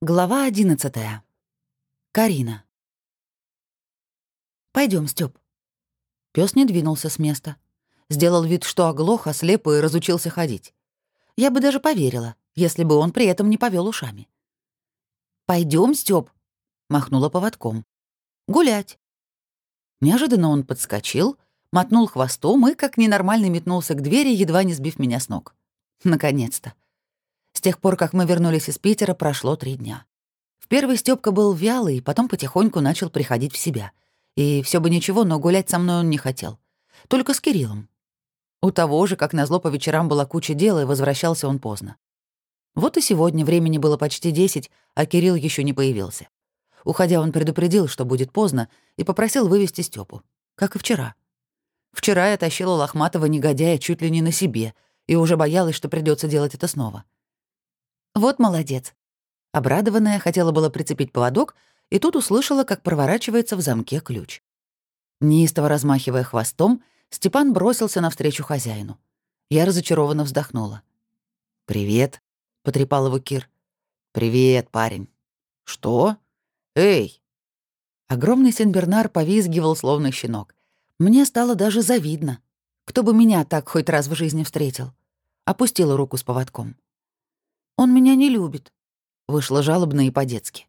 Глава одиннадцатая. Карина. Пойдем, Стёп. Пёс не двинулся с места. Сделал вид, что оглох, ослеп и разучился ходить. Я бы даже поверила, если бы он при этом не повел ушами. Пойдем, Стёп, махнула поводком. Гулять. Неожиданно он подскочил, мотнул хвостом и, как ненормальный, метнулся к двери, едва не сбив меня с ног. Наконец-то. Тех пор, как мы вернулись из Питера, прошло три дня. В первый Стёпка был вялый, потом потихоньку начал приходить в себя. И все бы ничего, но гулять со мной он не хотел. Только с Кириллом. У того же, как назло, по вечерам была куча дела, и возвращался он поздно. Вот и сегодня времени было почти десять, а Кирилл еще не появился. Уходя, он предупредил, что будет поздно, и попросил вывести Стёпу. Как и вчера. Вчера я тащила лохматого негодяя чуть ли не на себе, и уже боялась, что придется делать это снова. «Вот молодец». Обрадованная хотела было прицепить поводок, и тут услышала, как проворачивается в замке ключ. Неистово размахивая хвостом, Степан бросился навстречу хозяину. Я разочарованно вздохнула. «Привет», — потрепал его Кир. «Привет, парень». «Что? Эй!» Огромный Сенбернар повизгивал, словно щенок. Мне стало даже завидно. Кто бы меня так хоть раз в жизни встретил? Опустила руку с поводком. «Он меня не любит», — вышло жалобно и по-детски.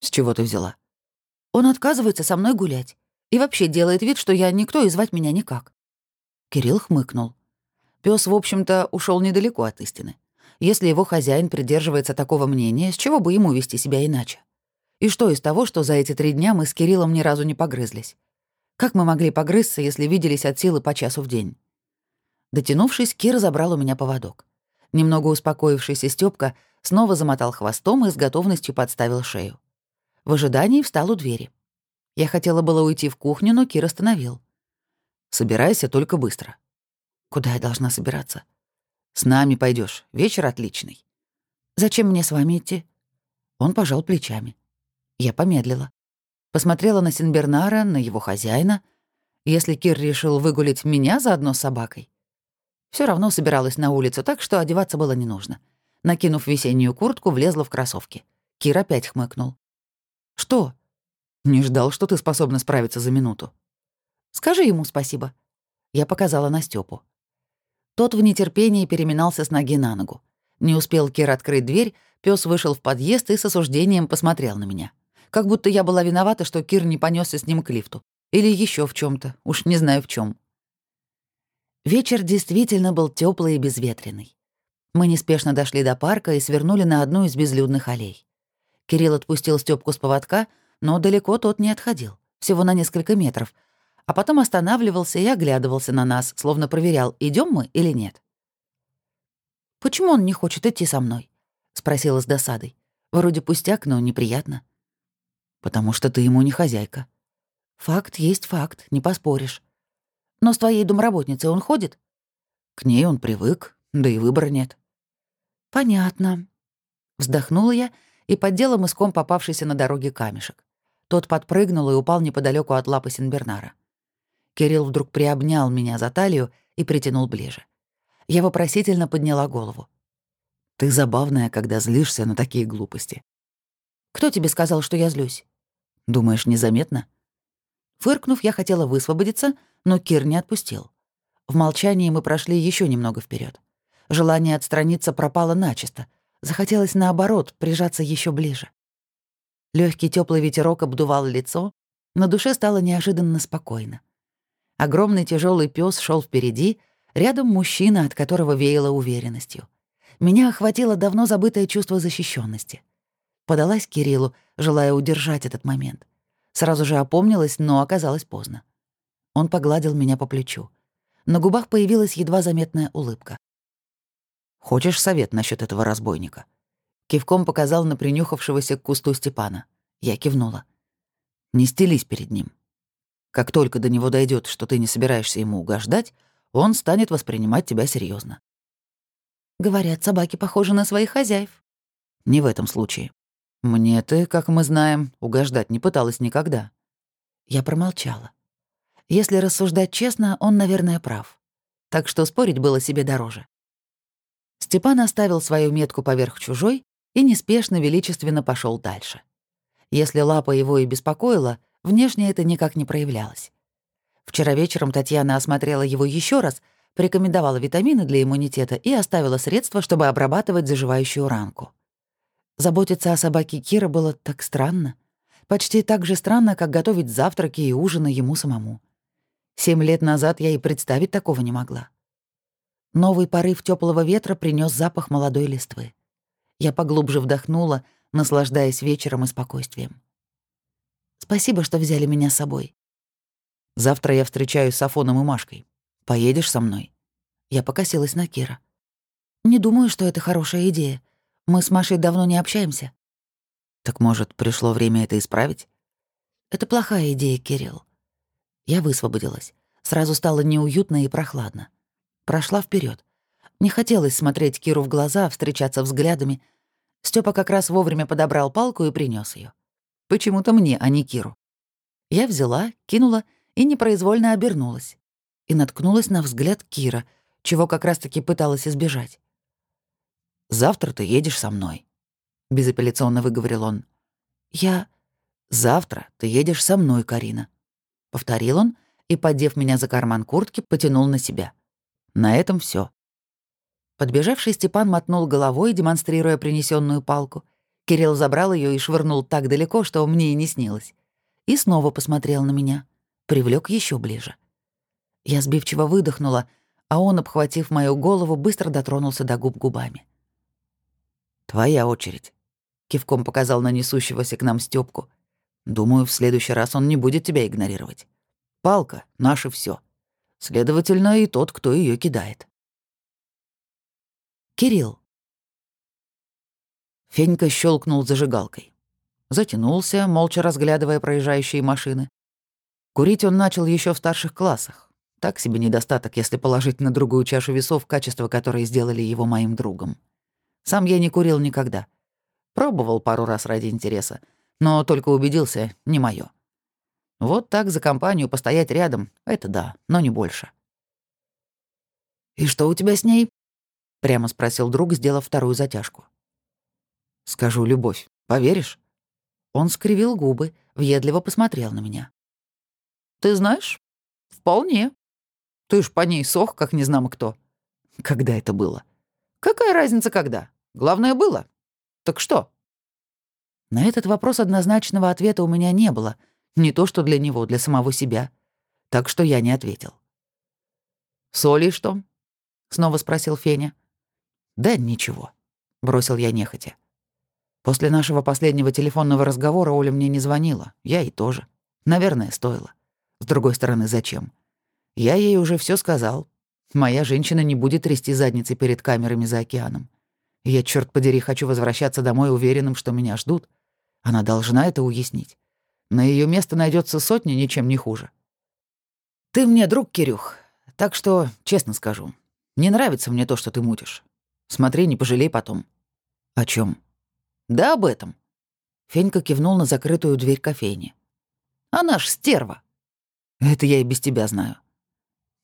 «С чего ты взяла?» «Он отказывается со мной гулять и вообще делает вид, что я никто и звать меня никак». Кирилл хмыкнул. Пёс, в общем-то, ушел недалеко от истины. Если его хозяин придерживается такого мнения, с чего бы ему вести себя иначе? И что из того, что за эти три дня мы с Кириллом ни разу не погрызлись? Как мы могли погрызться, если виделись от силы по часу в день? Дотянувшись, Кир забрал у меня поводок. Немного успокоившийся Стёпка снова замотал хвостом и с готовностью подставил шею. В ожидании встал у двери. Я хотела было уйти в кухню, но Кир остановил. «Собирайся только быстро». «Куда я должна собираться?» «С нами пойдешь. Вечер отличный». «Зачем мне с вами идти?» Он пожал плечами. Я помедлила. Посмотрела на Синбернара, на его хозяина. Если Кир решил выгулить меня заодно с собакой, все равно собиралась на улицу, так что одеваться было не нужно. Накинув весеннюю куртку, влезла в кроссовки. Кир опять хмыкнул. «Что?» «Не ждал, что ты способна справиться за минуту». «Скажи ему спасибо». Я показала на Стёпу. Тот в нетерпении переминался с ноги на ногу. Не успел Кир открыть дверь, пес вышел в подъезд и с осуждением посмотрел на меня. Как будто я была виновата, что Кир не понесся с ним к лифту. Или еще в чем то уж не знаю в чем. Вечер действительно был теплый и безветренный. Мы неспешно дошли до парка и свернули на одну из безлюдных аллей. Кирилл отпустил Стёпку с поводка, но далеко тот не отходил, всего на несколько метров, а потом останавливался и оглядывался на нас, словно проверял, идем мы или нет. «Почему он не хочет идти со мной?» — спросила с досадой. «Вроде пустяк, но неприятно». «Потому что ты ему не хозяйка». «Факт есть факт, не поспоришь. Но с твоей домработницей он ходит? К ней он привык, да и выбора нет. Понятно. Вздохнула я и поддела мыском попавшийся на дороге камешек. Тот подпрыгнул и упал неподалеку от лапы Синбернара. Кирилл вдруг приобнял меня за талию и притянул ближе. Я вопросительно подняла голову. «Ты забавная, когда злишься на такие глупости». «Кто тебе сказал, что я злюсь?» «Думаешь, незаметно?» Фыркнув, я хотела высвободиться, но Кир не отпустил. В молчании мы прошли еще немного вперед. Желание отстраниться пропало начисто. Захотелось, наоборот, прижаться еще ближе. Легкий теплый ветерок обдувал лицо, на душе стало неожиданно спокойно. Огромный тяжелый пес шел впереди, рядом мужчина, от которого веяло уверенностью. Меня охватило давно забытое чувство защищенности. Подалась Кириллу, желая удержать этот момент. Сразу же опомнилась, но оказалось поздно. Он погладил меня по плечу. На губах появилась едва заметная улыбка. «Хочешь совет насчет этого разбойника?» Кивком показал на принюхавшегося к кусту Степана. Я кивнула. «Не стелись перед ним. Как только до него дойдет, что ты не собираешься ему угождать, он станет воспринимать тебя серьезно. «Говорят, собаки похожи на своих хозяев». «Не в этом случае. Мне ты, как мы знаем, угождать не пыталась никогда». Я промолчала. Если рассуждать честно, он, наверное, прав. Так что спорить было себе дороже. Степан оставил свою метку поверх чужой и неспешно величественно пошел дальше. Если лапа его и беспокоила, внешне это никак не проявлялось. Вчера вечером Татьяна осмотрела его еще раз, порекомендовала витамины для иммунитета и оставила средства, чтобы обрабатывать заживающую ранку. Заботиться о собаке Кира было так странно. Почти так же странно, как готовить завтраки и ужины ему самому. Семь лет назад я и представить такого не могла. Новый порыв теплого ветра принес запах молодой листвы. Я поглубже вдохнула, наслаждаясь вечером и спокойствием. «Спасибо, что взяли меня с собой». «Завтра я встречаюсь с Афоном и Машкой. Поедешь со мной?» Я покосилась на Кира. «Не думаю, что это хорошая идея. Мы с Машей давно не общаемся». «Так, может, пришло время это исправить?» «Это плохая идея, Кирилл». Я высвободилась. Сразу стало неуютно и прохладно. Прошла вперед. Не хотелось смотреть Киру в глаза, встречаться взглядами. Степа как раз вовремя подобрал палку и принес ее. Почему-то мне, а не Киру. Я взяла, кинула и непроизвольно обернулась. И наткнулась на взгляд Кира, чего как раз-таки пыталась избежать. «Завтра ты едешь со мной», — безапелляционно выговорил он. «Я...» «Завтра ты едешь со мной, Карина», — повторил он и, поддев меня за карман куртки, потянул на себя. На этом все. Подбежавший Степан мотнул головой, демонстрируя принесенную палку. Кирилл забрал ее и швырнул так далеко, что мне и не снилось. И снова посмотрел на меня. Привлек еще ближе. Я сбивчиво выдохнула, а он, обхватив мою голову, быстро дотронулся до губ губами. «Твоя очередь», — кивком показал на несущегося к нам Стёпку. «Думаю, в следующий раз он не будет тебя игнорировать. Палка — наше все. Следовательно, и тот, кто ее кидает. Кирилл. Фенька щелкнул зажигалкой. Затянулся, молча разглядывая проезжающие машины. Курить он начал еще в старших классах. Так себе недостаток, если положить на другую чашу весов качества, которые сделали его моим другом. Сам я не курил никогда. Пробовал пару раз ради интереса, но только убедился — не моё. Вот так за компанию постоять рядом — это да, но не больше. «И что у тебя с ней?» — прямо спросил друг, сделав вторую затяжку. «Скажу, любовь, поверишь?» Он скривил губы, въедливо посмотрел на меня. «Ты знаешь? Вполне. Ты ж по ней сох, как не знамо кто. Когда это было? Какая разница, когда? Главное, было. Так что?» На этот вопрос однозначного ответа у меня не было — не то что для него, для самого себя. Так что я не ответил. «Соли что?» — снова спросил Феня. «Да ничего», — бросил я нехотя. После нашего последнего телефонного разговора Оля мне не звонила, я и тоже. Наверное, стоило. С другой стороны, зачем? Я ей уже все сказал. Моя женщина не будет трясти задницей перед камерами за океаном. Я, черт подери, хочу возвращаться домой уверенным, что меня ждут. Она должна это уяснить. На ее место найдется сотня, ничем не хуже. Ты мне друг, Кирюх, так что, честно скажу, не нравится мне то, что ты мутишь. Смотри, не пожалей потом. О чем? Да об этом. Фенька кивнул на закрытую дверь кофейни. Она ж стерва. Это я и без тебя знаю.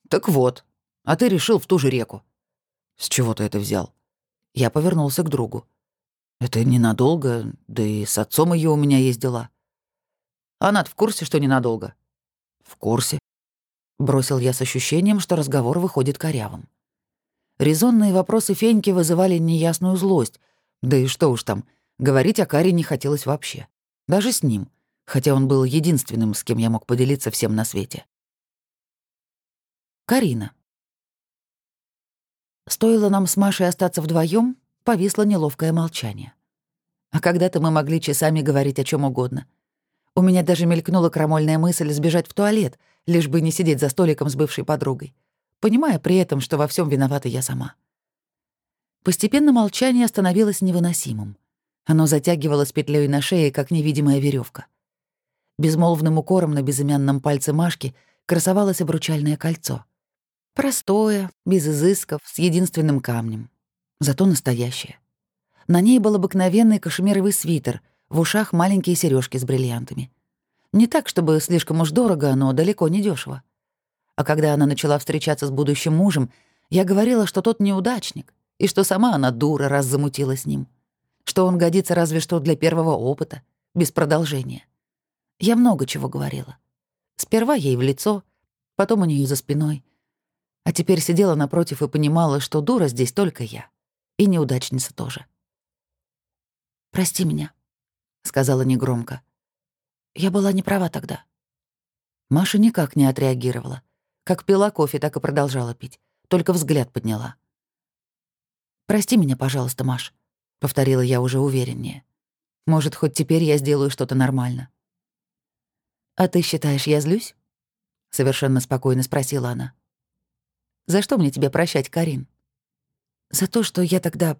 Так вот, а ты решил в ту же реку. С чего ты это взял? Я повернулся к другу. Это ненадолго, да и с отцом ее у меня есть дела. Она в курсе, что ненадолго?» «В курсе», — бросил я с ощущением, что разговор выходит корявым. Резонные вопросы Феньки вызывали неясную злость. Да и что уж там, говорить о Каре не хотелось вообще. Даже с ним, хотя он был единственным, с кем я мог поделиться всем на свете. Карина. Стоило нам с Машей остаться вдвоем, повисло неловкое молчание. А когда-то мы могли часами говорить о чем угодно — у меня даже мелькнула крамольная мысль сбежать в туалет, лишь бы не сидеть за столиком с бывшей подругой, понимая при этом, что во всем виновата я сама. Постепенно молчание становилось невыносимым. Оно затягивало с петлей на шее, как невидимая веревка. Безмолвным укором на безымянном пальце Машки красовалось обручальное кольцо. Простое, без изысков, с единственным камнем. Зато настоящее. На ней был обыкновенный кашемировый свитер — в ушах маленькие сережки с бриллиантами. Не так, чтобы слишком уж дорого, но далеко не дешево. А когда она начала встречаться с будущим мужем, я говорила, что тот неудачник, и что сама она дура, раз замутила с ним. что он годится разве что для первого опыта, без продолжения. Я много чего говорила. Сперва ей в лицо, потом у нее за спиной. А теперь сидела напротив и понимала, что дура здесь только я. И неудачница тоже. «Прости меня», — сказала негромко. «Я была не права тогда». Маша никак не отреагировала. Как пила кофе, так и продолжала пить. Только взгляд подняла. «Прости меня, пожалуйста, Маш», — повторила я уже увереннее. «Может, хоть теперь я сделаю что-то нормально». «А ты считаешь, я злюсь?» — совершенно спокойно спросила она. «За что мне тебя прощать, Карин?» «За то, что я тогда...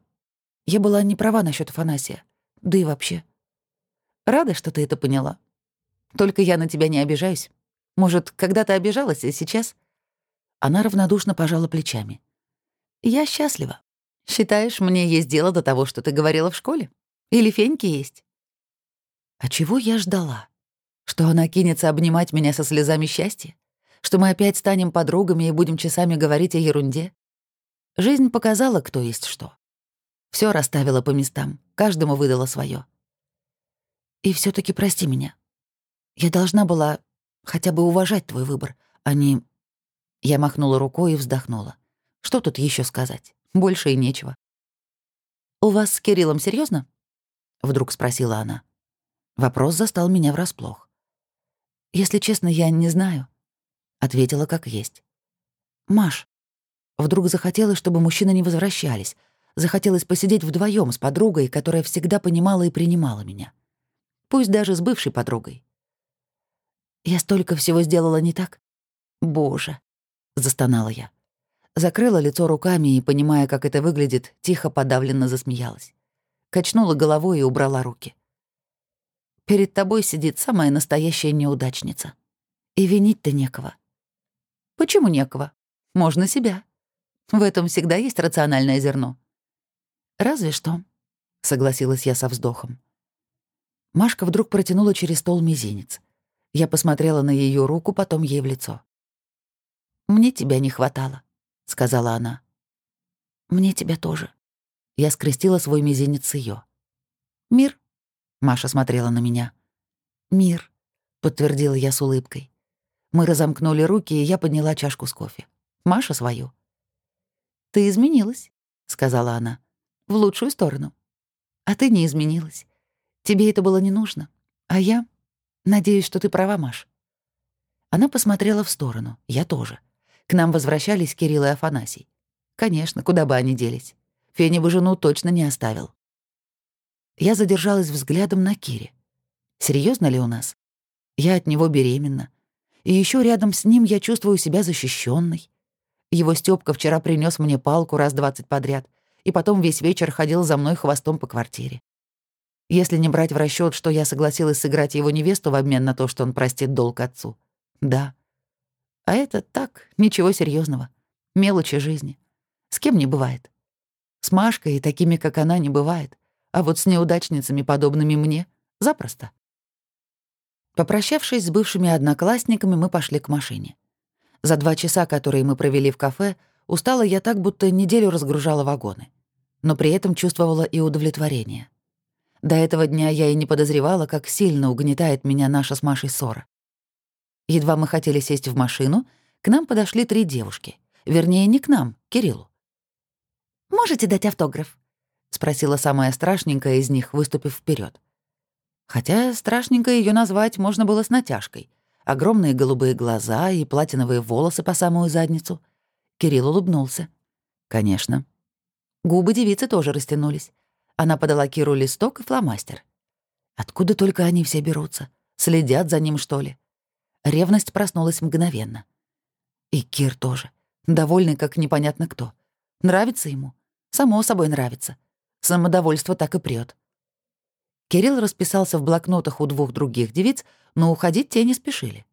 Я была не права насчет Афанасия. Да и вообще. Рада, что ты это поняла. Только я на тебя не обижаюсь. Может, когда-то обижалась, а сейчас...» Она равнодушно пожала плечами. «Я счастлива. Считаешь, мне есть дело до того, что ты говорила в школе? Или феньки есть?» А чего я ждала? Что она кинется обнимать меня со слезами счастья? Что мы опять станем подругами и будем часами говорить о ерунде? Жизнь показала, кто есть что. Все расставила по местам, каждому выдала свое. И все таки прости меня. Я должна была хотя бы уважать твой выбор, а не... Я махнула рукой и вздохнула. Что тут еще сказать? Больше и нечего. «У вас с Кириллом серьезно? вдруг спросила она. Вопрос застал меня врасплох. «Если честно, я не знаю», — ответила как есть. «Маш». Вдруг захотелось, чтобы мужчины не возвращались. Захотелось посидеть вдвоем с подругой, которая всегда понимала и принимала меня. Пусть даже с бывшей подругой. «Я столько всего сделала не так?» «Боже!» — застонала я. Закрыла лицо руками и, понимая, как это выглядит, тихо подавленно засмеялась. Качнула головой и убрала руки. Перед тобой сидит самая настоящая неудачница. И винить-то некого. Почему некого? Можно себя. В этом всегда есть рациональное зерно. Разве что, согласилась я со вздохом. Машка вдруг протянула через стол мизинец. Я посмотрела на ее руку, потом ей в лицо. «Мне тебя не хватало», — сказала она. «Мне тебя тоже». Я скрестила свой мизинец с ее. «Мир?» Маша смотрела на меня. «Мир», — подтвердила я с улыбкой. Мы разомкнули руки, и я подняла чашку с кофе. Маша свою. «Ты изменилась», — сказала она. «В лучшую сторону. А ты не изменилась. Тебе это было не нужно. А я... Надеюсь, что ты права, Маш». Она посмотрела в сторону. Я тоже. К нам возвращались Кирилл и Афанасий. Конечно, куда бы они делись. Феня бы жену точно не оставил. Я задержалась взглядом на Кире. Серьезно ли у нас? Я от него беременна. И еще рядом с ним я чувствую себя защищенной. Его Стёпка вчера принес мне палку раз двадцать подряд, и потом весь вечер ходил за мной хвостом по квартире. Если не брать в расчет, что я согласилась сыграть его невесту в обмен на то, что он простит долг отцу. Да. А это так, ничего серьезного, Мелочи жизни. С кем не бывает. С Машкой и такими, как она, не бывает а вот с неудачницами, подобными мне, запросто. Попрощавшись с бывшими одноклассниками, мы пошли к машине. За два часа, которые мы провели в кафе, устала я так, будто неделю разгружала вагоны. Но при этом чувствовала и удовлетворение. До этого дня я и не подозревала, как сильно угнетает меня наша с Машей ссора. Едва мы хотели сесть в машину, к нам подошли три девушки. Вернее, не к нам, Кириллу. «Можете дать автограф?» — спросила самая страшненькая из них, выступив вперед. Хотя страшненько ее назвать можно было с натяжкой. Огромные голубые глаза и платиновые волосы по самую задницу. Кирилл улыбнулся. «Конечно». Губы девицы тоже растянулись. Она подала Киру листок и фломастер. Откуда только они все берутся? Следят за ним, что ли? Ревность проснулась мгновенно. И Кир тоже. Довольный, как непонятно кто. Нравится ему? Само собой нравится. Самодовольство так и прет. Кирилл расписался в блокнотах у двух других девиц, но уходить те не спешили.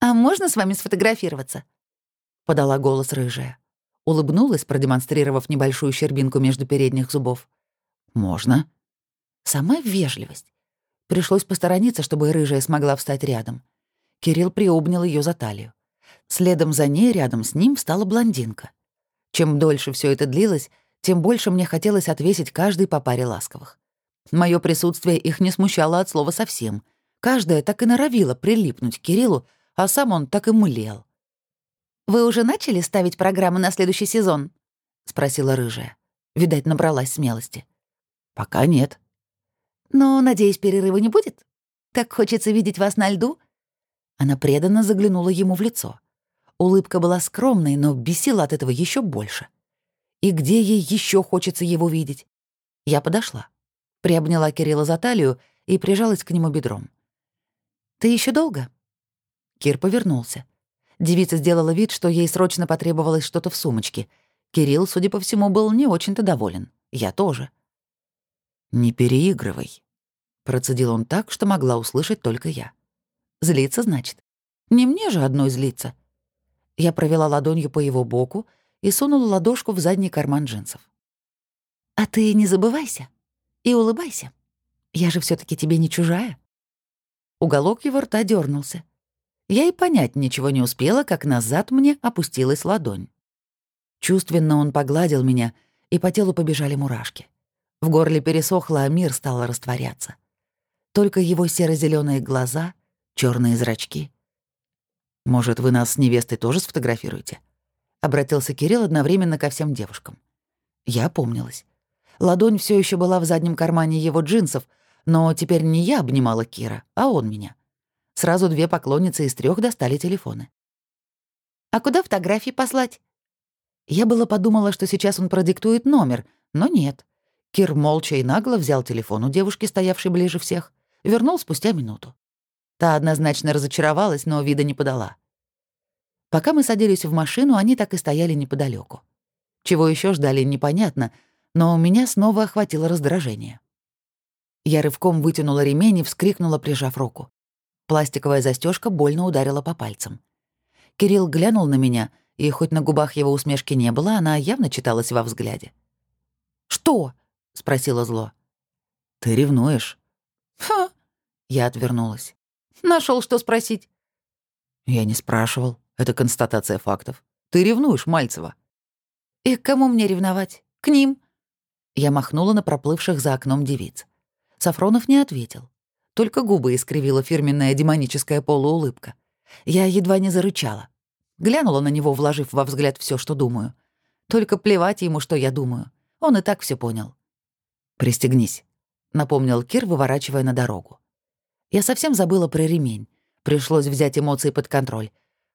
«А можно с вами сфотографироваться?» — подала голос рыжая. Улыбнулась, продемонстрировав небольшую щербинку между передних зубов. «Можно». Сама вежливость. Пришлось посторониться, чтобы рыжая смогла встать рядом. Кирилл приобнял ее за талию. Следом за ней, рядом с ним, стала блондинка. Чем дольше все это длилось, тем больше мне хотелось отвесить каждый по паре ласковых. Мое присутствие их не смущало от слова совсем. Каждая так и норовила прилипнуть к Кириллу, а сам он так и млел. «Вы уже начали ставить программы на следующий сезон?» — спросила рыжая. Видать, набралась смелости. «Пока нет». «Но, надеюсь, перерыва не будет? Так хочется видеть вас на льду?» Она преданно заглянула ему в лицо. Улыбка была скромной, но бесила от этого еще больше. И где ей еще хочется его видеть? Я подошла, приобняла Кирилла за талию и прижалась к нему бедром. «Ты еще долго?» Кир повернулся. Девица сделала вид, что ей срочно потребовалось что-то в сумочке. Кирилл, судя по всему, был не очень-то доволен. Я тоже. «Не переигрывай», — процедил он так, что могла услышать только я. «Злиться, значит? Не мне же одной злиться». Я провела ладонью по его боку и сунула ладошку в задний карман джинсов. «А ты не забывайся и улыбайся. Я же все таки тебе не чужая». Уголок его рта дернулся. Я и понять ничего не успела, как назад мне опустилась ладонь. Чувственно он погладил меня, и по телу побежали мурашки. В горле пересохло, а мир стал растворяться. Только его серо зеленые глаза, черные зрачки. «Может, вы нас с невестой тоже сфотографируете?» — обратился Кирилл одновременно ко всем девушкам. Я помнилась. Ладонь все еще была в заднем кармане его джинсов, но теперь не я обнимала Кира, а он меня. Сразу две поклонницы из трех достали телефоны. «А куда фотографии послать?» Я было подумала, что сейчас он продиктует номер, но нет. Кир молча и нагло взял телефон у девушки, стоявшей ближе всех, вернул спустя минуту. Та однозначно разочаровалась, но вида не подала. Пока мы садились в машину, они так и стояли неподалеку. Чего еще ждали, непонятно, но меня снова охватило раздражение. Я рывком вытянула ремень и вскрикнула, прижав руку. Пластиковая застежка больно ударила по пальцам. Кирилл глянул на меня, и хоть на губах его усмешки не было, она явно читалась во взгляде. «Что?» — спросила зло. «Ты ревнуешь?» «Ха!» — я отвернулась. Нашел, что спросить». «Я не спрашивал. Это констатация фактов. Ты ревнуешь, Мальцева». «И к кому мне ревновать? К ним?» Я махнула на проплывших за окном девиц. Сафронов не ответил. Только губы искривила фирменная демоническая полуулыбка. Я едва не зарычала. Глянула на него, вложив во взгляд все, что думаю. Только плевать ему, что я думаю. Он и так все понял. «Пристегнись», — напомнил Кир, выворачивая на дорогу. Я совсем забыла про ремень. Пришлось взять эмоции под контроль.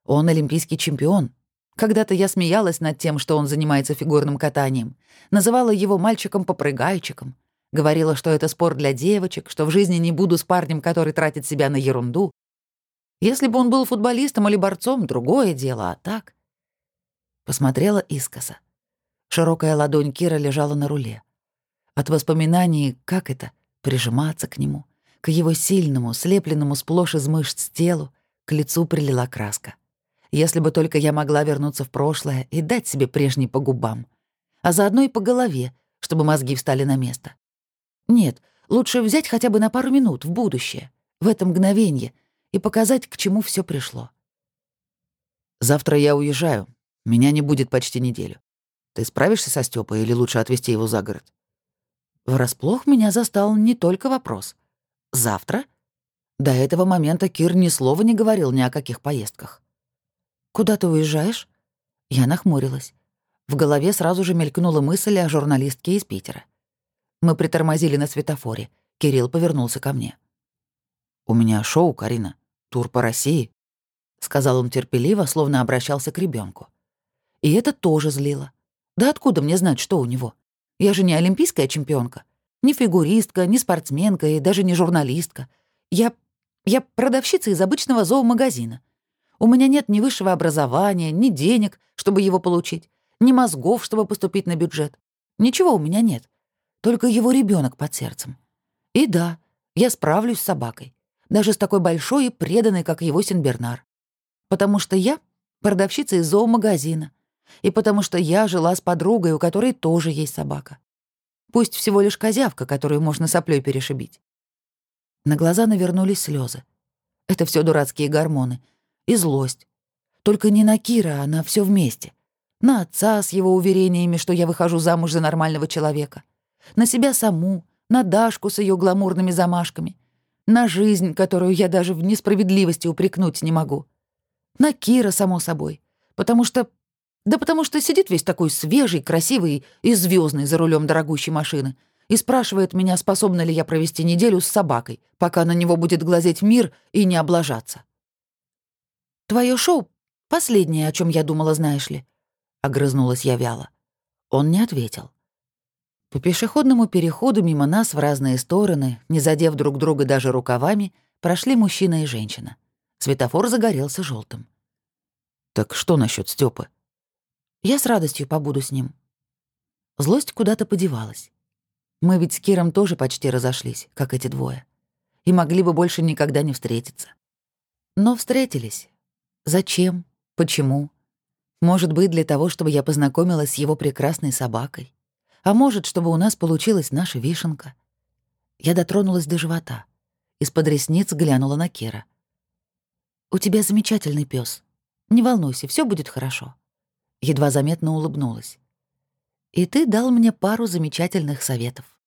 Он олимпийский чемпион. Когда-то я смеялась над тем, что он занимается фигурным катанием. Называла его мальчиком-попрыгайчиком. Говорила, что это спор для девочек, что в жизни не буду с парнем, который тратит себя на ерунду. Если бы он был футболистом или борцом, другое дело, а так... Посмотрела искоса. Широкая ладонь Кира лежала на руле. От воспоминаний, как это, прижиматься к нему, к его сильному, слепленному сплошь из мышц телу, к лицу прилила краска. Если бы только я могла вернуться в прошлое и дать себе прежний по губам, а заодно и по голове, чтобы мозги встали на место. Нет, лучше взять хотя бы на пару минут в будущее, в это мгновение, и показать, к чему все пришло. «Завтра я уезжаю. Меня не будет почти неделю. Ты справишься со Стёпой или лучше отвезти его за город?» Врасплох меня застал не только вопрос. «Завтра?» До этого момента Кир ни слова не говорил ни о каких поездках. «Куда ты уезжаешь?» Я нахмурилась. В голове сразу же мелькнула мысль о журналистке из Питера. Мы притормозили на светофоре. Кирилл повернулся ко мне. «У меня шоу, Карина. Тур по России», — сказал он терпеливо, словно обращался к ребенку. И это тоже злило. Да откуда мне знать, что у него? Я же не олимпийская чемпионка, не фигуристка, не спортсменка и даже не журналистка. Я... я продавщица из обычного зоомагазина. У меня нет ни высшего образования, ни денег, чтобы его получить, ни мозгов, чтобы поступить на бюджет. Ничего у меня нет только его ребенок под сердцем. И да, я справлюсь с собакой, даже с такой большой и преданной, как его Синбернар. Потому что я продавщица из зоомагазина, и потому что я жила с подругой, у которой тоже есть собака. Пусть всего лишь козявка, которую можно соплей перешибить. На глаза навернулись слезы. Это все дурацкие гормоны. И злость. Только не на Кира, а на все вместе. На отца с его уверениями, что я выхожу замуж за нормального человека на себя саму, на Дашку с ее гламурными замашками, на жизнь, которую я даже в несправедливости упрекнуть не могу. На Кира, само собой. Потому что... Да потому что сидит весь такой свежий, красивый и звездный за рулем дорогущей машины и спрашивает меня, способна ли я провести неделю с собакой, пока на него будет глазеть мир и не облажаться. Твое шоу — последнее, о чем я думала, знаешь ли. Огрызнулась я вяло. Он не ответил. По пешеходному переходу мимо нас в разные стороны, не задев друг друга даже рукавами, прошли мужчина и женщина. Светофор загорелся желтым. «Так что насчет Степы? «Я с радостью побуду с ним». Злость куда-то подевалась. Мы ведь с Киром тоже почти разошлись, как эти двое. И могли бы больше никогда не встретиться. Но встретились. Зачем? Почему? Может быть, для того, чтобы я познакомилась с его прекрасной собакой. А может, чтобы у нас получилась наша вишенка. Я дотронулась до живота. Из-под ресниц глянула на Кира. «У тебя замечательный пес. Не волнуйся, все будет хорошо». Едва заметно улыбнулась. «И ты дал мне пару замечательных советов».